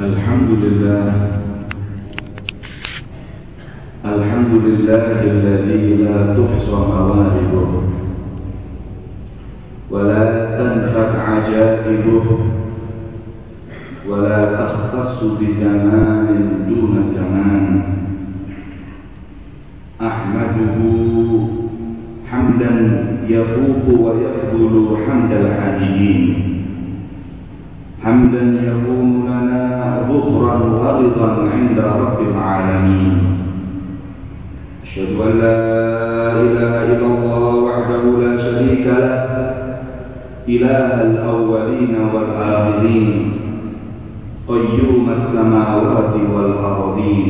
الحمد لله الحمد لله الذي لا تحصى مواهبه ولا تنفك عجائبه ولا تختص بزمان دون زمان أحمده حمدا يفوق ويفضل حمد الحامدين حمدا يكون لنا ورضا عند رب العالمين. أشهد أن لا إله إلا الله وحده لا شريك له إله الأولين والآخرين قيوم السماوات والأرضين.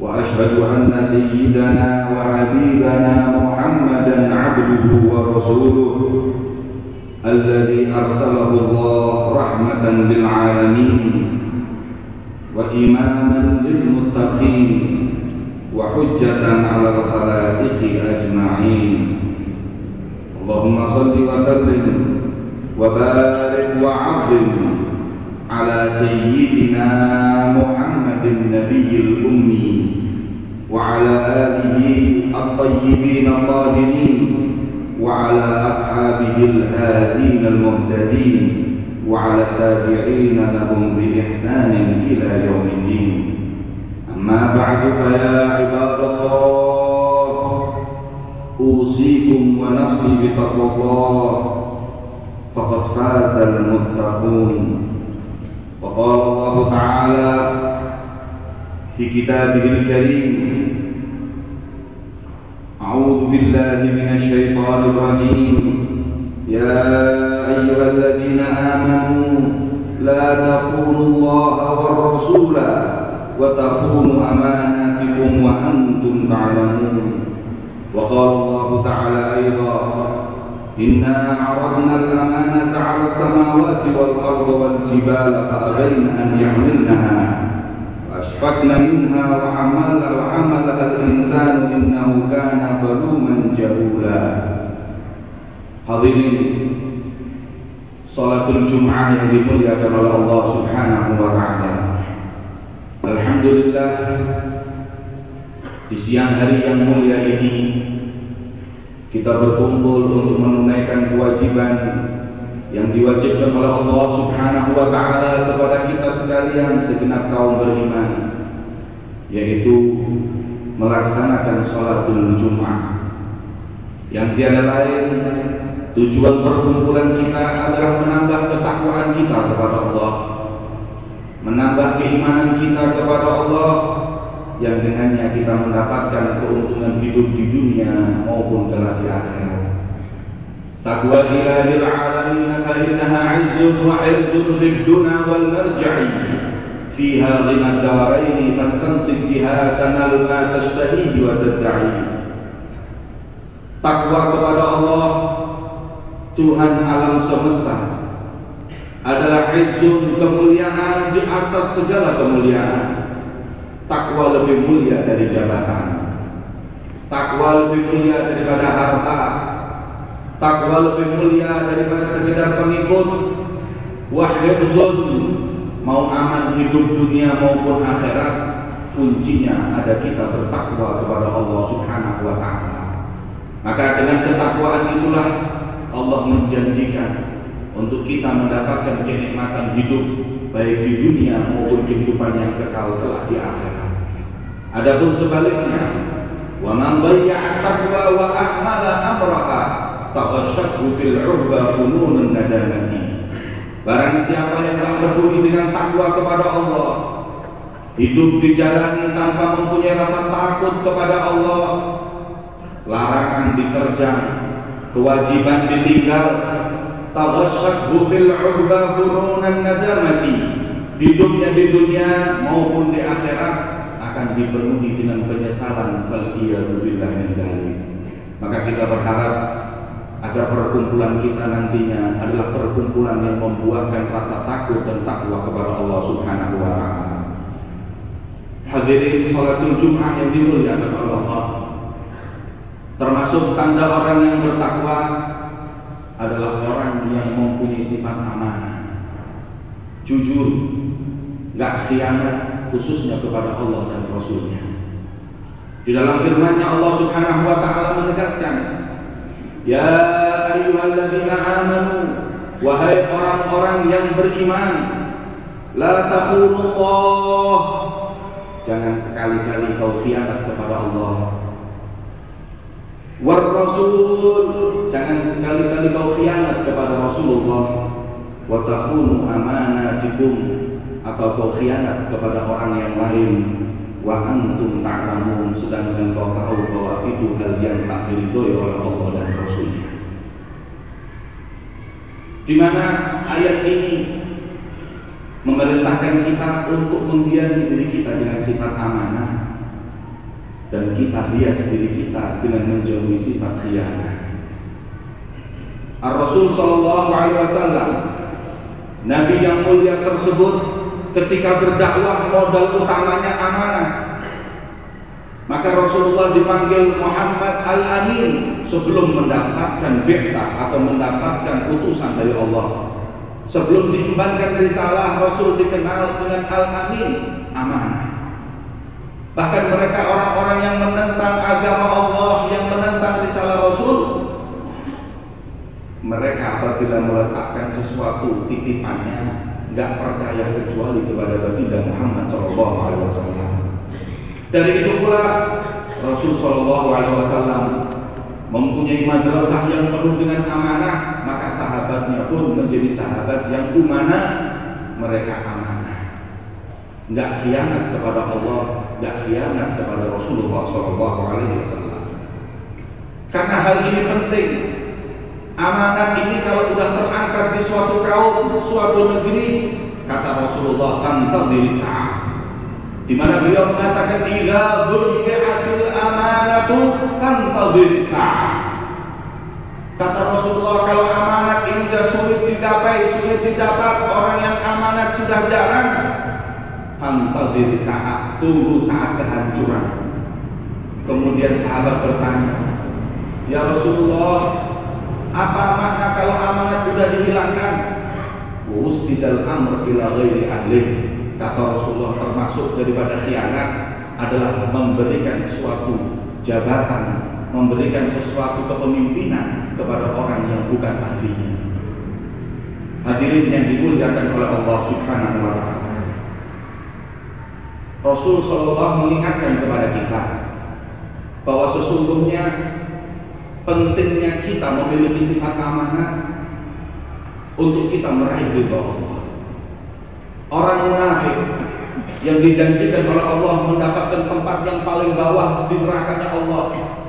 وأشهد أن سيدنا وحبيبنا محمدا عبده ورسوله الذي أرسله الله رحمة للعالمين. وإماما للمتقين وحجة على الخلائق أجمعين. اللهم صل وسلم وبارك وعظم على سيدنا محمد النبي الأمي وعلى آله الطيبين الطاهرين وعلى أصحابه الهادين المهتدين. وعلى التابعين لهم بإحسان إلى يوم الدين. أما بعد فيا عباد الله أوصيكم ونفسي بتقوى الله. فقد فاز المتقون. وقال الله تعالى في كتابه الكريم أعوذ بالله من الشيطان الرجيم. يا أيها الذين آمنوا لا تخونوا الله والرسول وتخونوا أماناتكم وأنتم تعلمون. وقال الله تعالى أيضا إنا عرضنا الأمانة على السماوات والأرض والجبال فأبين أن يحملنها وأشفقن منها وحمل وحملها الإنسان إنه كان ظلوما جهولا. Hadirin Salatul Jum'ah yang dimuliakan oleh Allah Subhanahu wa taala. Alhamdulillah di siang hari yang mulia ini kita berkumpul untuk menunaikan kewajiban yang diwajibkan oleh Allah Subhanahu wa taala kepada kita sekalian segenap kaum beriman yaitu melaksanakan salatul Jumat yang tiada lain tujuan perkumpulan kita adalah menambah ketakwaan kita kepada Allah menambah keimanan kita kepada Allah yang dengannya kita mendapatkan keuntungan hidup di dunia maupun kelak di akhirat. Taqwa ilahil alamin fa innaha 'izzun wa 'izzun fid wal marja'i fiha ghina ad-darain fastamsik biha tanal ma tashtahihi wa tad'i. Takwa kepada Allah Tuhan alam semesta adalah izzun kemuliaan di atas segala kemuliaan. Takwa lebih mulia dari jabatan. Takwa lebih mulia daripada harta. Takwa lebih mulia daripada sekedar pengikut. Wahyuzun mau aman hidup dunia maupun akhirat kuncinya ada kita bertakwa kepada Allah Subhanahu wa taala. Maka dengan ketakwaan itulah Allah menjanjikan untuk kita mendapatkan kenikmatan hidup baik di dunia maupun kehidupan yang kekal kelak di akhirat. Adapun sebaliknya, wa man dhayya'a taqwa wa ahmala amraha taghashshathu fil 'urba fununun nadamati. Barang siapa yang tak peduli dengan takwa kepada Allah, hidup dijalani tanpa mempunyai rasa takut kepada Allah, larangan diterjang, kewajiban ditinggal, taghashshathu fil 'urba fununan nadamati. Hidupnya di dunia maupun di akhirat akan dipenuhi dengan penyesalan fal billah min Maka kita berharap agar perkumpulan kita nantinya adalah perkumpulan yang membuahkan rasa takut dan takwa kepada Allah Subhanahu wa taala. Hadirin salatul Jumat yang dimuliakan oleh Allah. Termasuk tanda orang yang bertakwa adalah orang yang mempunyai sifat amanah, jujur, nggak khianat khususnya kepada Allah dan Rasulnya. Di dalam firman-Nya Allah Subhanahu wa taala menegaskan, "Ya ayyuhalladzina amanu, wahai orang-orang yang beriman, la takhunullah." Jangan sekali-kali kau khianat kepada Allah. War Rasul, jangan sekali-kali kau khianat kepada Rasulullah. Wa takhunu amanatikum atau kau khianat kepada orang yang lain wa antum ta'lamun sedangkan kau tahu bahwa itu hal yang tak diridhoi oleh Allah dan Rasulnya. Di mana ayat ini memerintahkan kita untuk menghiasi diri kita dengan sifat amanah dan kita hias diri kita dengan menjauhi sifat khianat. Ar-Rasul sallallahu alaihi wasallam Nabi yang mulia tersebut ketika berdakwah modal utamanya amanah. Maka Rasulullah dipanggil Muhammad Al-Amin sebelum mendapatkan bi'tah atau mendapatkan utusan dari Allah. Sebelum diembankan risalah Rasul dikenal dengan Al-Amin, amanah. Bahkan mereka orang-orang yang menentang agama Allah, yang menentang risalah Rasul, mereka apabila meletakkan sesuatu titipannya nggak percaya kecuali kepada baginda Muhammad Shallallahu Alaihi Wasallam. Dari itu pula Rasul Shallallahu Alaihi Wasallam mempunyai madrasah yang penuh dengan amanah, maka sahabatnya pun menjadi sahabat yang umanah, mereka amanah. Nggak khianat kepada Allah, nggak khianat kepada Rasulullah Shallallahu Alaihi Wasallam. Karena hal ini penting, Amanat ini kalau sudah terangkat di suatu kaum, suatu negeri, kata Rasulullah tantadiri sa'ah. Di mana beliau mengatakan idza dhuyi'atil amanatu tantadiri sa'ah. Kata Rasulullah kalau amanat ini sudah sulit digapai, sulit didapat, orang yang amanat sudah jarang, tantadiri sa'ah, tunggu saat kehancuran. Kemudian sahabat bertanya, Ya Rasulullah, apa makna kalau amanat sudah dihilangkan? Wusidal amr ila ghairi ahli. Kata Rasulullah termasuk daripada khianat adalah memberikan suatu jabatan, memberikan sesuatu kepemimpinan kepada orang yang bukan ahlinya. Hadirin yang dimuliakan oleh Allah Subhanahu wa taala. Rasul Shallallahu mengingatkan kepada kita bahwa sesungguhnya pentingnya kita memiliki sifat amanah untuk kita meraih ridho Allah. Orang munafik yang dijanjikan oleh Allah mendapatkan tempat yang paling bawah di nerakanya Allah.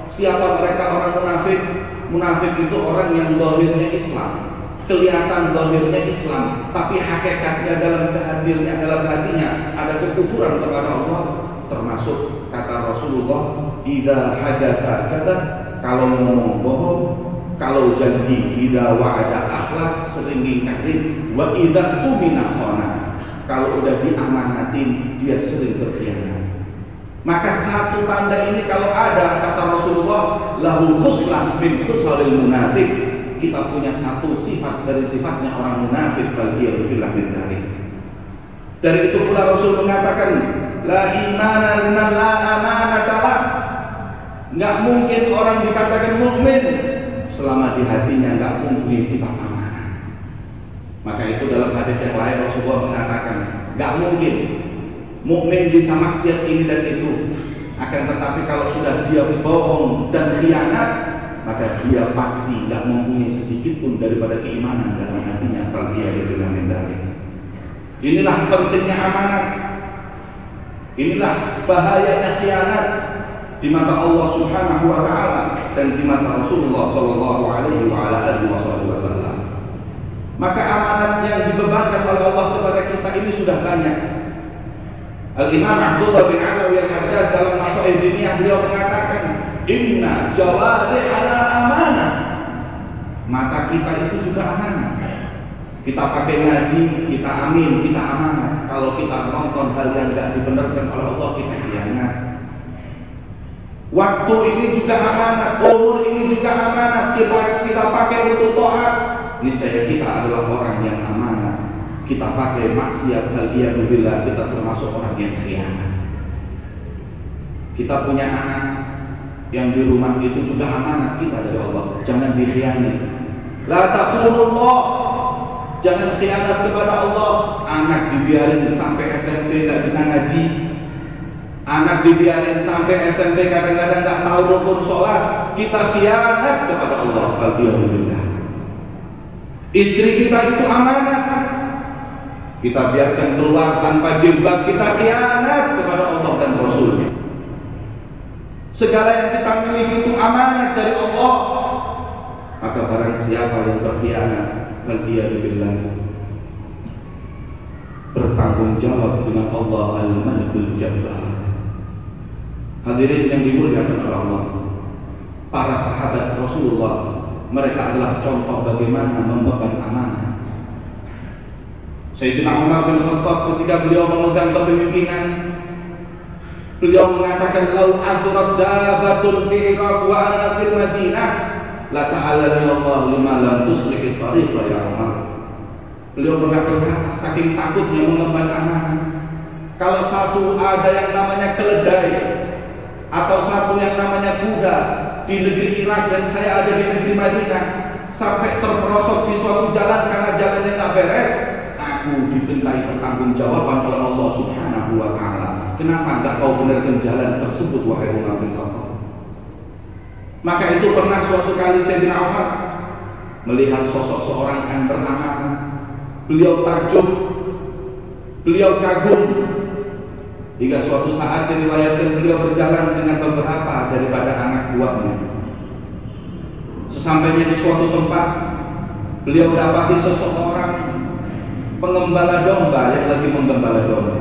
Siapa mereka orang munafik? Munafik itu orang yang dohirnya Islam, kelihatan dohirnya Islam, tapi hakikatnya dalam kehadirannya dalam hatinya ada kekufuran kepada Allah. Termasuk kata Rasulullah, "Ida hadatha kata kalau ngomong bohong, kalau janji ida wa'ada akhlak sering ingkarin, wa ida tumina khona. Kalau udah diamanatin, dia sering berkhianat. Maka satu tanda ini kalau ada kata Rasulullah lahu khuslah min khushalil munafik kita punya satu sifat dari sifatnya orang munafik faliyadzubillah min dari. Dari itu pula Rasul mengatakan la imana liman la amanata Nggak mungkin orang dikatakan mukmin selama di hatinya nggak mempunyai sifat amanah. Maka itu dalam hadis yang lain Rasulullah mengatakan nggak mungkin mukmin bisa maksiat ini dan itu. Akan tetapi kalau sudah dia bohong dan khianat, maka dia pasti nggak mempunyai sedikit pun daripada keimanan dalam hatinya kalau dia dengan dari. Inilah pentingnya amanat. Inilah bahayanya khianat di mata Allah Subhanahu wa taala dan di mata Rasulullah sallallahu alaihi wa ala alihi wasallam. Maka amanat yang dibebankan oleh Allah kepada kita ini sudah banyak. Al-Imam Abdullah bin Alawi al-Haddad dalam Masail Diniyah beliau mengatakan, "Inna amanah." Mata kita itu juga amanah. Kita pakai ngaji, kita amin, kita amanah. Kalau kita menonton hal yang tidak dibenarkan oleh Allah, kita khianat. Waktu ini juga amanat, umur ini juga amanat. Kita kita pakai untuk taat. Niscaya kita adalah orang yang amanat. kita pakai maksiat hal billah kita termasuk orang yang khianat. Kita punya anak yang di rumah itu juga amanat kita dari Allah. Jangan dikhianati. La taqulullah. Jangan khianat kepada Allah. Anak dibiarin sampai SMP nggak bisa ngaji. Anak dibiarin sampai SMP kadang-kadang nggak tahu rukun sholat. Kita khianat kepada Allah. Alhamdulillah. Istri kita itu amanat. Kita biarkan keluar tanpa jilbab. Kita khianat kepada Allah dan Rasulnya. Segala yang kita miliki itu amanat dari Allah. Maka barang siapa yang berkhianat, billah bertanggung jawab dengan Allah Al-Malikul Jabbar. Hadirin yang dimuliakan oleh Allah. Para sahabat Rasulullah mereka adalah contoh bagaimana memegang amanah. Sayyidina Umar bin Khattab ketika beliau memegang kepemimpinan beliau mengatakan lau adurat dabatun fi Iraq wa ana fil Madinah la sa'alani Allah lima lam tuslih tariqa ya Umar. Beliau berkata saking takutnya mengemban amanah. Kalau satu ada yang namanya keledai atau satu yang namanya kuda di negeri Irak dan saya ada di negeri Madinah sampai terperosok di suatu jalan karena jalannya tak beres aku dibentai pertanggungjawaban oleh Allah Subhanahu wa taala kenapa enggak kau benarkan jalan tersebut wahai Umar bin Khattab maka itu pernah suatu kali Sayyidina Umar melihat sosok seorang yang beramanah beliau takjub beliau kagum Hingga suatu saat diriwayatkan beliau berjalan dengan beberapa daripada anak buahnya. Sesampainya di suatu tempat, beliau dapati seseorang pengembala domba yang lagi menggembala domba.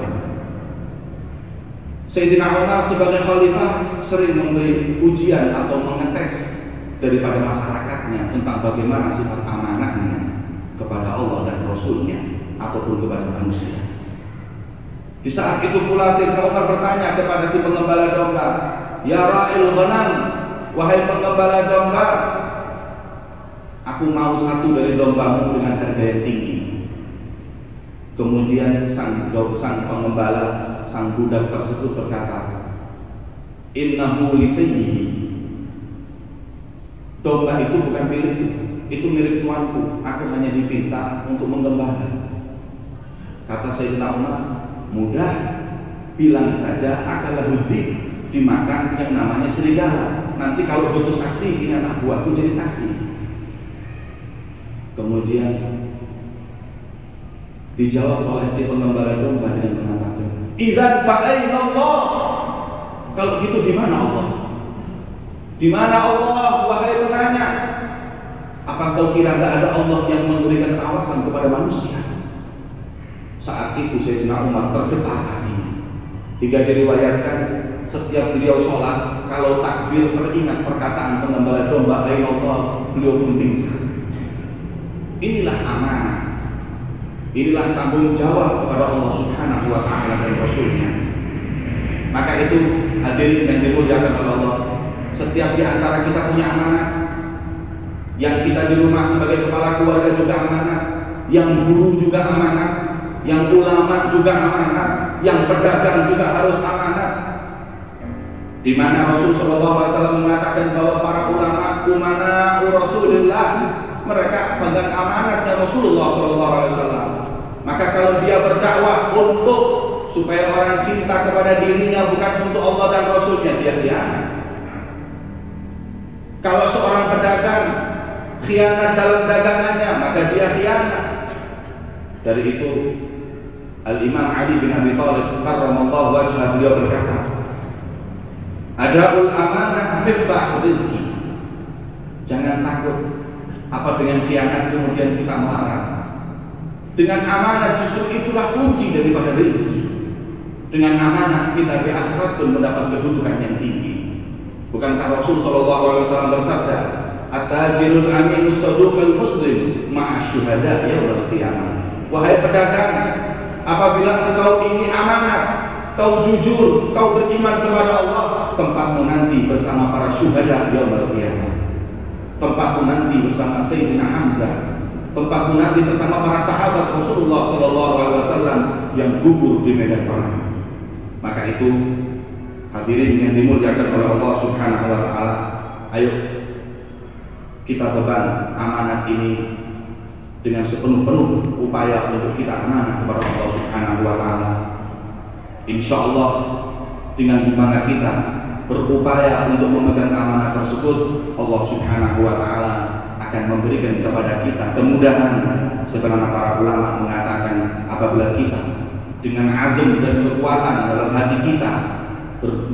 Sayyidina Umar sebagai khalifah sering memberi ujian atau mengetes daripada masyarakatnya tentang bagaimana sifat amanahnya kepada Allah dan Rasulnya ataupun kepada manusia. Di saat itu pula Sayyidina Umar bertanya kepada si pengembala domba, "Ya ra'il ghanam, wahai pengembala domba, aku mau satu dari dombamu dengan harga yang tinggi." Kemudian sang sang pengembala, sang budak tersebut berkata, "Innahu li Domba itu bukan milikku, itu milik tuanku. Aku hanya dipinta untuk menggembala. Kata Sayyidina Umar, mudah bilang saja akan lebih dimakan yang namanya serigala. Nanti kalau butuh saksi ini anak buahku jadi saksi. Kemudian dijawab oleh si pengembala domba dengan mengatakan idan Allah kalau gitu di mana Allah di mana Allah wahai penanya apa kau kira tidak ada Allah yang memberikan kawasan kepada manusia saat itu Sayyidina Umar tergetar hatinya. Hingga diriwayatkan setiap beliau sholat, kalau takbir teringat perkataan pengembala domba Allah, beliau pun pingsan. Inilah amanah. Inilah tanggung jawab kepada Allah Subhanahu wa taala dan Rasulnya. Maka itu hadirin yang dimuliakan oleh Allah, setiap di antara kita punya amanah. Yang kita di rumah sebagai kepala keluarga juga amanah, yang guru juga amanah, yang ulama juga amanat, yang pedagang juga harus amanat. Di mana Rasulullah SAW mengatakan bahwa para ulama umana Rasulullah mereka pegang amanatnya Rasulullah SAW. Maka kalau dia berdakwah untuk supaya orang cinta kepada dirinya bukan untuk Allah dan Rasulnya dia khianat. Kalau seorang pedagang khianat dalam dagangannya maka dia khianat. Dari itu Al-Imam Ali bin Abi Thalib karramallahu wajhah beliau berkata, Adaul amanah miftah rezeki. Jangan takut apa dengan khianat kemudian kita melarang. Dengan amanah justru itulah kunci daripada rezeki. Dengan amanah kita di akhirat pun mendapat kedudukan yang tinggi. Bukankah Rasul Shallallahu Alaihi Wasallam bersabda, "At-tajirul aminu saduqul muslim ma'asyuhada yaumil qiyamah." Wahai pedagang, Apabila engkau ini amanat, kau jujur, kau beriman kepada Allah, tempatmu nanti bersama para syuhada yaumul qiyamah. Tempatmu nanti bersama Sayyidina Hamzah, tempatmu nanti bersama para sahabat Rasulullah Shallallahu Alaihi Wasallam yang gugur di medan perang. Maka itu hadirin yang dimuliakan oleh Allah Subhanahu Wa Taala, ayo kita beban amanat ini dengan sepenuh-penuh upaya untuk kita amanah kepada Allah Subhanahu Wa Taala. Insya Allah dengan di mana kita berupaya untuk memegang amanah tersebut, Allah Subhanahu Wa Taala akan memberikan kepada kita kemudahan. Sebagaimana para ulama mengatakan, apabila kita dengan azam dan kekuatan dalam hati kita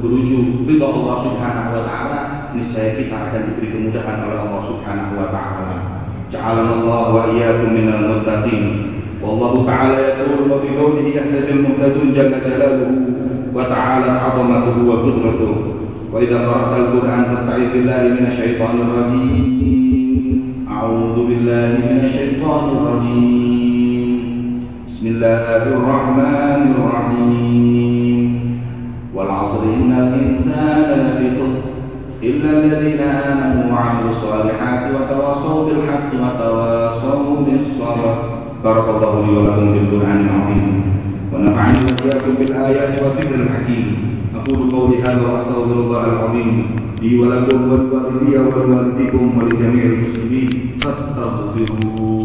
berujuk ridha Allah Subhanahu Wa Taala, niscaya kita akan diberi kemudahan oleh Allah Subhanahu Wa Taala. جعلنا الله وإياكم من المتقين والله تعالى يقول وبقوله يهتدي المهتدون جل جلاله وتعالى عظمته وقدرته وإذا قرأت القرآن فاستعذ بالله من الشيطان الرجيم أعوذ بالله من الشيطان الرجيم بسم الله الرحمن الرحيم والعصر إن الإنسان لفي خسر إلا الذين آمنوا وعملوا الصالحات وتواصوا بالحق وتواصوا بالصبر بارك الله لي ولكم في القرآن العظيم ونفعني وإياكم بالآيات والذكر الحكيم أقول قولي هذا وأستغفر الله العظيم لي ولكم ولوالدي ولوالديكم ولجميع المسلمين فاستغفروه.